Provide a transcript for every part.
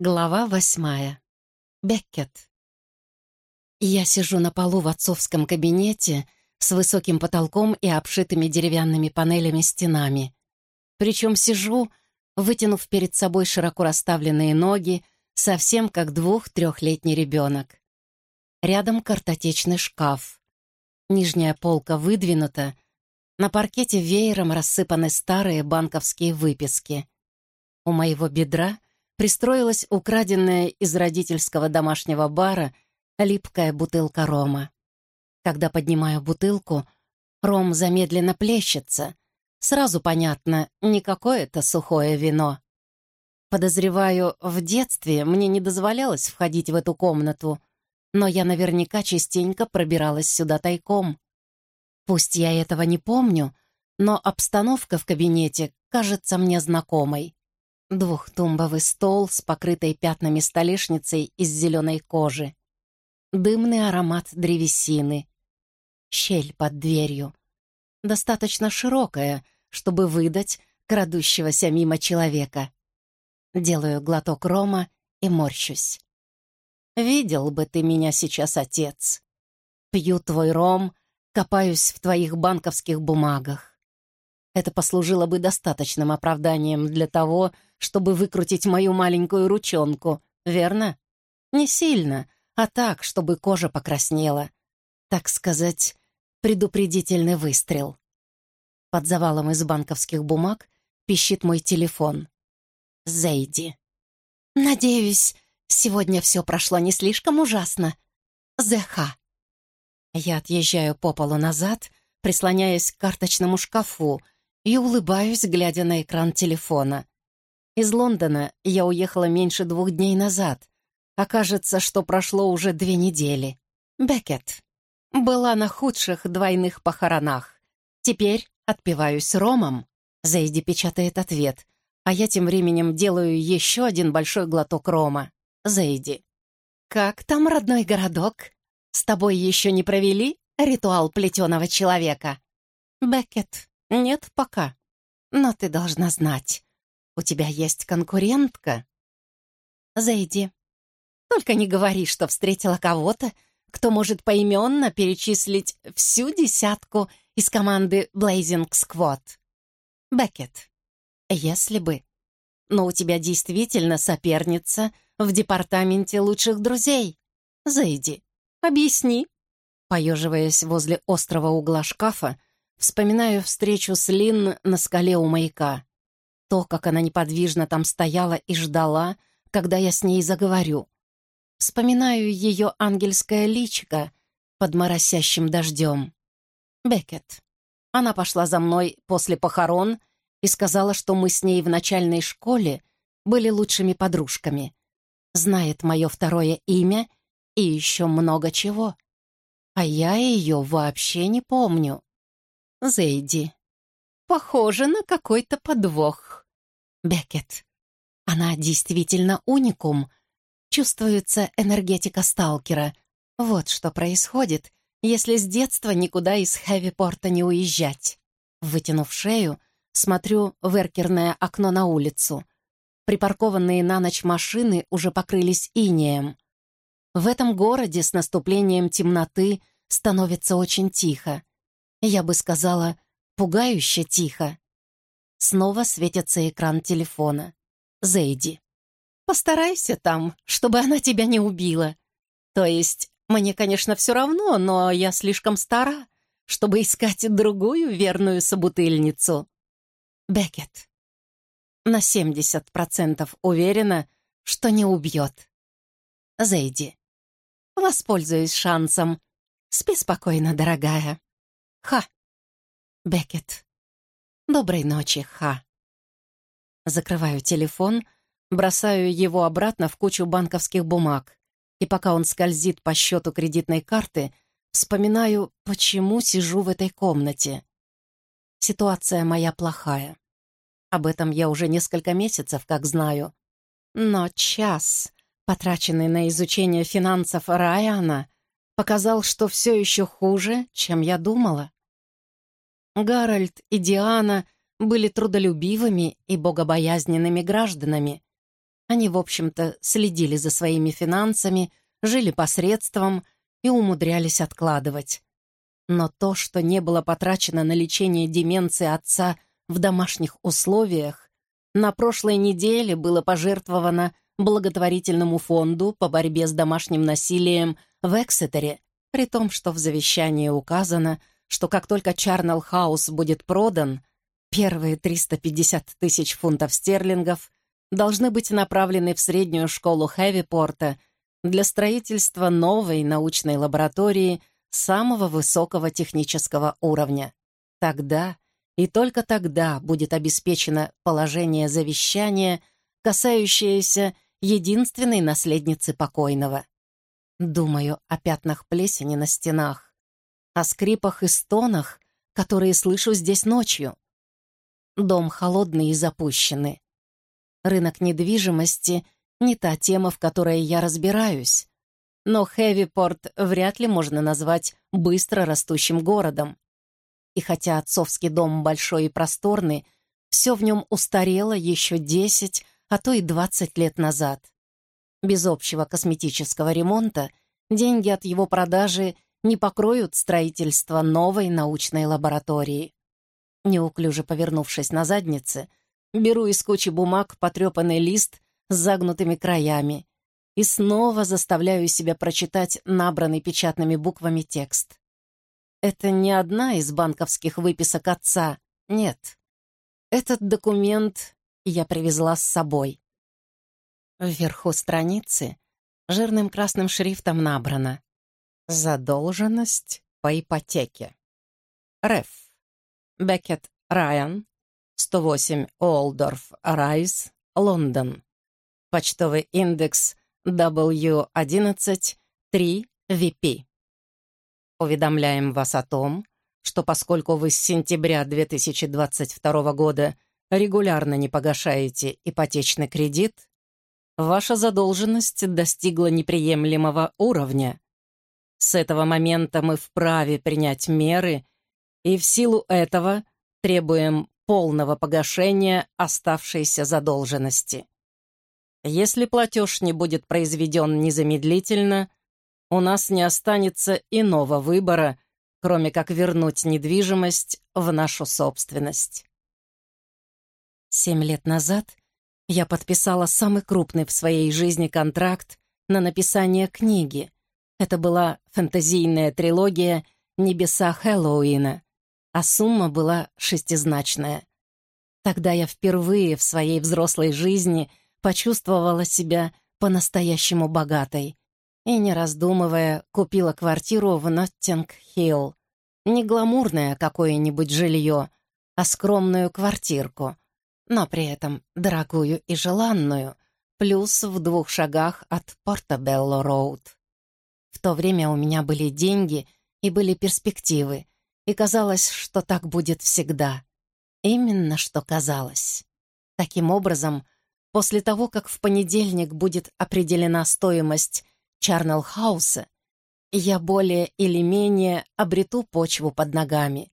Глава восьмая. Беккет. Я сижу на полу в отцовском кабинете с высоким потолком и обшитыми деревянными панелями стенами. Причем сижу, вытянув перед собой широко расставленные ноги, совсем как двух-трехлетний ребенок. Рядом картотечный шкаф. Нижняя полка выдвинута, на паркете веером рассыпаны старые банковские выписки. У моего бедра — пристроилась украденная из родительского домашнего бара липкая бутылка рома. Когда поднимаю бутылку, ром замедленно плещется. Сразу понятно, не какое-то сухое вино. Подозреваю, в детстве мне не дозволялось входить в эту комнату, но я наверняка частенько пробиралась сюда тайком. Пусть я этого не помню, но обстановка в кабинете кажется мне знакомой. Двухтумбовый стол с покрытой пятнами столешницей из зеленой кожи. Дымный аромат древесины. Щель под дверью. Достаточно широкая, чтобы выдать крадущегося мимо человека. Делаю глоток рома и морщусь. Видел бы ты меня сейчас, отец. Пью твой ром, копаюсь в твоих банковских бумагах. Это послужило бы достаточным оправданием для того, чтобы выкрутить мою маленькую ручонку, верно? Не сильно, а так, чтобы кожа покраснела. Так сказать, предупредительный выстрел. Под завалом из банковских бумаг пищит мой телефон. Зейди. «Надеюсь, сегодня все прошло не слишком ужасно. ЗХ». Я отъезжаю по полу назад, прислоняясь к карточному шкафу, и улыбаюсь, глядя на экран телефона. Из Лондона я уехала меньше двух дней назад. Окажется, что прошло уже две недели. Беккет. Была на худших двойных похоронах. Теперь отпиваюсь ромом. Зайди печатает ответ, а я тем временем делаю еще один большой глоток рома. Зайди. «Как там, родной городок? С тобой еще не провели ритуал плетеного человека?» «Беккет, нет пока. Но ты должна знать. У тебя есть конкурентка?» «Зайди. Только не говори, что встретила кого-то, кто может поименно перечислить всю десятку из команды Blazing Squad. Беккет, если бы. Но у тебя действительно соперница в департаменте лучших друзей. Зайди, объясни». Поеживаясь возле острого угла шкафа, вспоминаю встречу с Лин на скале у маяка. То, как она неподвижно там стояла и ждала, когда я с ней заговорю. Вспоминаю ее ангельское личико под моросящим дождем. Беккет. Она пошла за мной после похорон и сказала, что мы с ней в начальной школе были лучшими подружками. Знает мое второе имя и еще много чего. А я ее вообще не помню. Зейди. Похоже на какой-то подвох. Беккет. Она действительно уникум. Чувствуется энергетика сталкера. Вот что происходит, если с детства никуда из Хэвипорта не уезжать. Вытянув шею, смотрю в эркерное окно на улицу. Припаркованные на ночь машины уже покрылись инеем. В этом городе с наступлением темноты становится очень тихо. Я бы сказала, пугающе тихо. Снова светится экран телефона. Зейди. «Постарайся там, чтобы она тебя не убила. То есть, мне, конечно, все равно, но я слишком стара, чтобы искать другую верную собутыльницу». Беккет. На 70% уверена, что не убьет. Зейди. Воспользуюсь шансом. Спи спокойно, дорогая. Ха. Беккет. «Доброй ночи, Ха». Закрываю телефон, бросаю его обратно в кучу банковских бумаг, и пока он скользит по счету кредитной карты, вспоминаю, почему сижу в этой комнате. Ситуация моя плохая. Об этом я уже несколько месяцев как знаю. Но час, потраченный на изучение финансов Райана, показал, что все еще хуже, чем я думала. Гарольд и Диана были трудолюбивыми и богобоязненными гражданами. Они, в общем-то, следили за своими финансами, жили посредством и умудрялись откладывать. Но то, что не было потрачено на лечение деменции отца в домашних условиях, на прошлой неделе было пожертвовано благотворительному фонду по борьбе с домашним насилием в Эксетере, при том, что в завещании указано, что как только Чарнелл Хаус будет продан, первые 350 тысяч фунтов стерлингов должны быть направлены в среднюю школу Хэвипорта для строительства новой научной лаборатории самого высокого технического уровня. Тогда и только тогда будет обеспечено положение завещания, касающееся единственной наследницы покойного. Думаю о пятнах плесени на стенах, о скрипах и стонах, которые слышу здесь ночью. Дом холодный и запущенный. Рынок недвижимости — не та тема, в которой я разбираюсь. Но Хэвипорт вряд ли можно назвать быстро растущим городом. И хотя отцовский дом большой и просторный, все в нем устарело еще десять, а то и двадцать лет назад. Без общего косметического ремонта деньги от его продажи не покроют строительство новой научной лаборатории. Неуклюже повернувшись на заднице, беру из кучи бумаг потрепанный лист с загнутыми краями и снова заставляю себя прочитать набранный печатными буквами текст. Это не одна из банковских выписок отца, нет. Этот документ я привезла с собой. Вверху страницы жирным красным шрифтом набрано «Задолженность по ипотеке». Реф. Беккет Райан, 108 Олдорф Райс, Лондон. Почтовый индекс W11 3VP. Уведомляем вас о том, что поскольку вы с сентября 2022 года регулярно не погашаете ипотечный кредит, ваша задолженность достигла неприемлемого уровня. С этого момента мы вправе принять меры и в силу этого требуем полного погашения оставшейся задолженности. Если платеж не будет произведен незамедлительно, у нас не останется иного выбора, кроме как вернуть недвижимость в нашу собственность. Семь лет назад я подписала самый крупный в своей жизни контракт на написание книги. Это была фэнтезийная трилогия «Небеса Хэллоуина», а сумма была шестизначная. Тогда я впервые в своей взрослой жизни почувствовала себя по-настоящему богатой и, не раздумывая, купила квартиру в Ноттинг-Хилл. Не гламурное какое-нибудь жилье, а скромную квартирку — но при этом дорогую и желанную, плюс в двух шагах от Портобелло-Роуд. В то время у меня были деньги и были перспективы, и казалось, что так будет всегда. Именно что казалось. Таким образом, после того, как в понедельник будет определена стоимость Чарнелл-хауса, я более или менее обрету почву под ногами.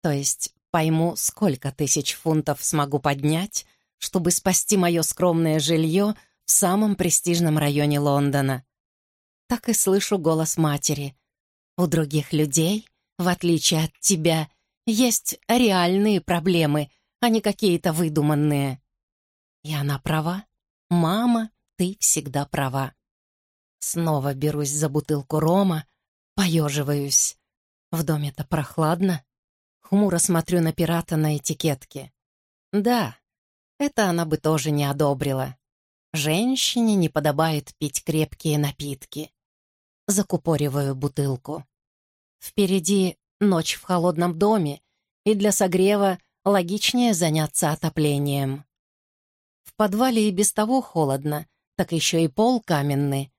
То есть Пойму, сколько тысяч фунтов смогу поднять, чтобы спасти мое скромное жилье в самом престижном районе Лондона. Так и слышу голос матери. У других людей, в отличие от тебя, есть реальные проблемы, а не какие-то выдуманные. И она права. Мама, ты всегда права. Снова берусь за бутылку рома, поеживаюсь. В доме-то прохладно. Хмуро смотрю на пирата на этикетке. Да, это она бы тоже не одобрила. Женщине не подобает пить крепкие напитки. Закупориваю бутылку. Впереди ночь в холодном доме, и для согрева логичнее заняться отоплением. В подвале и без того холодно, так еще и пол каменный.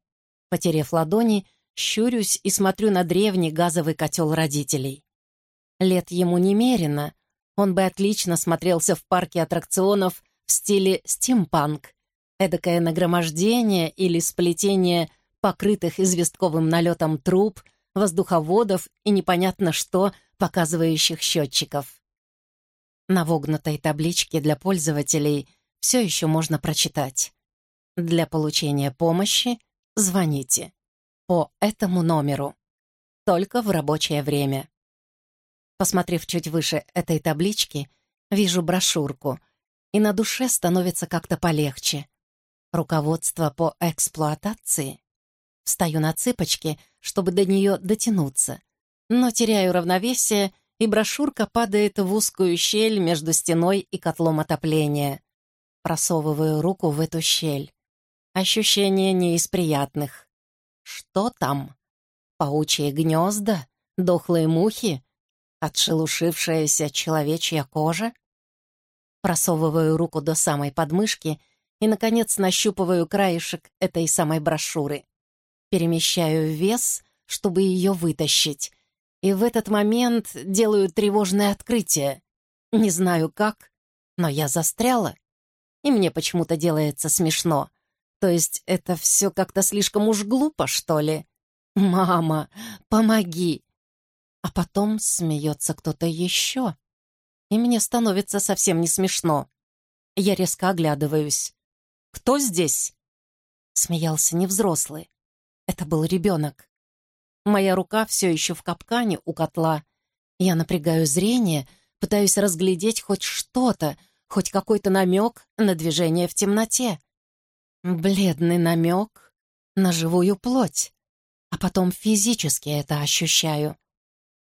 Потерев ладони, щурюсь и смотрю на древний газовый котел родителей. Лет ему немерено. Он бы отлично смотрелся в парке аттракционов в стиле стимпанк. Эдакое нагромождение или сплетение покрытых известковым налетом труб, воздуховодов и непонятно что, показывающих счетчиков. На вогнутой табличке для пользователей все еще можно прочитать. Для получения помощи звоните по этому номеру. Только в рабочее время. Посмотрев чуть выше этой таблички, вижу брошюрку, и на душе становится как-то полегче. Руководство по эксплуатации. Встаю на цыпочки, чтобы до нее дотянуться, но теряю равновесие, и брошюрка падает в узкую щель между стеной и котлом отопления. Просовываю руку в эту щель. Ощущение не из приятных. Что там? Паучьи гнезда? Дохлые мухи? Отшелушившаяся человечья кожа? Просовываю руку до самой подмышки и, наконец, нащупываю краешек этой самой брошюры. Перемещаю вес, чтобы ее вытащить. И в этот момент делаю тревожное открытие. Не знаю как, но я застряла. И мне почему-то делается смешно. То есть это все как-то слишком уж глупо, что ли? «Мама, помоги!» А потом смеется кто-то еще. И мне становится совсем не смешно. Я резко оглядываюсь. «Кто здесь?» Смеялся не взрослый. Это был ребенок. Моя рука все еще в капкане у котла. Я напрягаю зрение, пытаюсь разглядеть хоть что-то, хоть какой-то намек на движение в темноте. Бледный намек на живую плоть. А потом физически это ощущаю.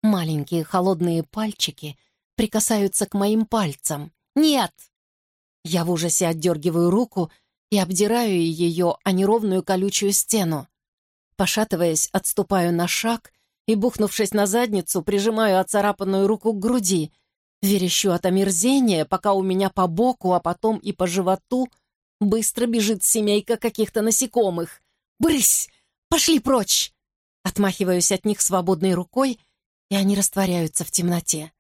Маленькие холодные пальчики прикасаются к моим пальцам. «Нет!» Я в ужасе отдергиваю руку и обдираю ее о неровную колючую стену. Пошатываясь, отступаю на шаг и, бухнувшись на задницу, прижимаю оцарапанную руку к груди. Верещу от омерзения, пока у меня по боку, а потом и по животу быстро бежит семейка каких-то насекомых. «Брысь! Пошли прочь!» Отмахиваюсь от них свободной рукой, и они растворяются в темноте.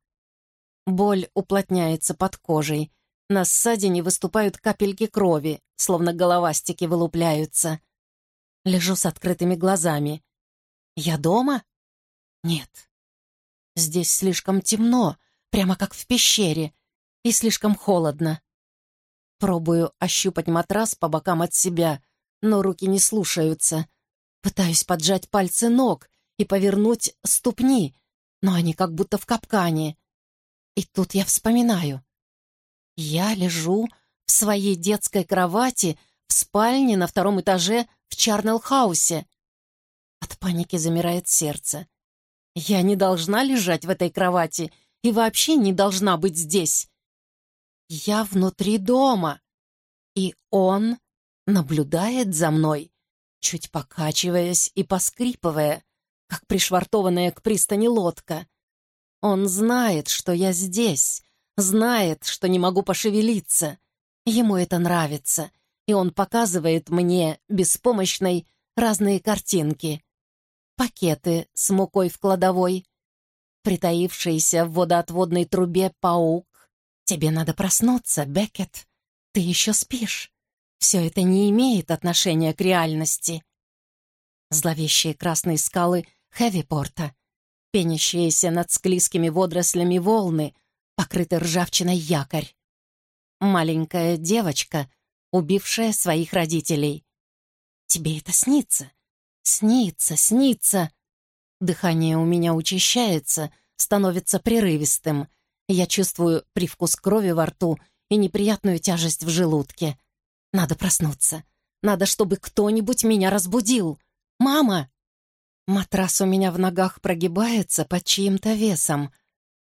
Боль уплотняется под кожей. На ссадине выступают капельки крови, словно головастики вылупляются. Лежу с открытыми глазами. Я дома? Нет. Здесь слишком темно, прямо как в пещере, и слишком холодно. Пробую ощупать матрас по бокам от себя, но руки не слушаются. Пытаюсь поджать пальцы ног и повернуть ступни, но они как будто в капкане. И тут я вспоминаю. Я лежу в своей детской кровати в спальне на втором этаже в Чарнелл-хаусе. От паники замирает сердце. Я не должна лежать в этой кровати и вообще не должна быть здесь. Я внутри дома, и он наблюдает за мной, чуть покачиваясь и поскрипывая, как пришвартованная к пристани лодка. Он знает, что я здесь, знает, что не могу пошевелиться. Ему это нравится, и он показывает мне, беспомощной, разные картинки. Пакеты с мукой в кладовой, притаившийся в водоотводной трубе паук. Тебе надо проснуться, Беккет. Ты еще спишь. Все это не имеет отношения к реальности. Зловещие красные скалы Хэвипорта, пенящиеся над склизкими водорослями волны, покрытый ржавчиной якорь. Маленькая девочка — убившая своих родителей. Тебе это снится? Снится, снится. Дыхание у меня учащается, становится прерывистым. Я чувствую привкус крови во рту и неприятную тяжесть в желудке. Надо проснуться. Надо, чтобы кто-нибудь меня разбудил. «Мама!» Матрас у меня в ногах прогибается под чьим-то весом.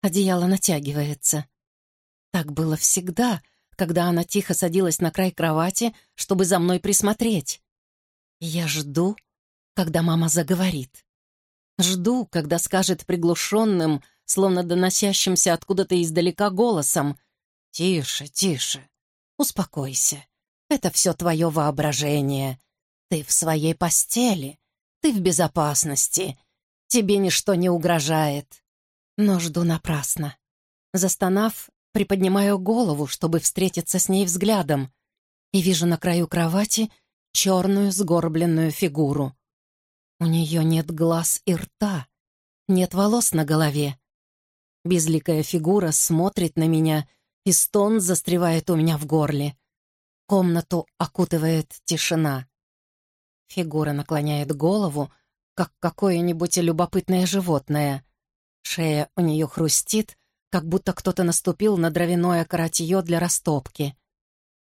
Одеяло натягивается. Так было всегда — когда она тихо садилась на край кровати, чтобы за мной присмотреть. Я жду, когда мама заговорит. Жду, когда скажет приглушенным, словно доносящимся откуда-то издалека голосом «Тише, тише, успокойся. Это все твое воображение. Ты в своей постели, ты в безопасности, тебе ничто не угрожает». Но жду напрасно. Застонав, приподнимаю голову, чтобы встретиться с ней взглядом, и вижу на краю кровати черную сгорбленную фигуру. У нее нет глаз и рта, нет волос на голове. Безликая фигура смотрит на меня, и стон застревает у меня в горле. Комнату окутывает тишина. Фигура наклоняет голову, как какое-нибудь любопытное животное. Шея у нее хрустит, как будто кто-то наступил на дровяное коротье для растопки.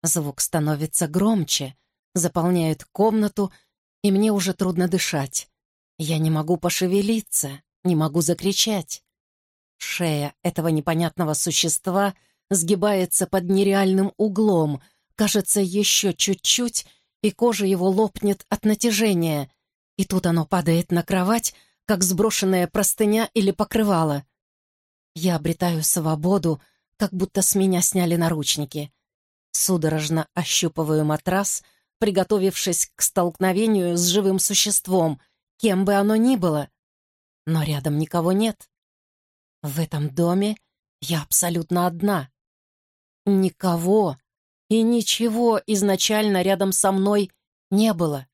Звук становится громче, заполняет комнату, и мне уже трудно дышать. Я не могу пошевелиться, не могу закричать. Шея этого непонятного существа сгибается под нереальным углом, кажется, еще чуть-чуть, и кожа его лопнет от натяжения, и тут оно падает на кровать, как сброшенная простыня или покрывало. Я обретаю свободу, как будто с меня сняли наручники. Судорожно ощупываю матрас, приготовившись к столкновению с живым существом, кем бы оно ни было. Но рядом никого нет. В этом доме я абсолютно одна. Никого и ничего изначально рядом со мной не было.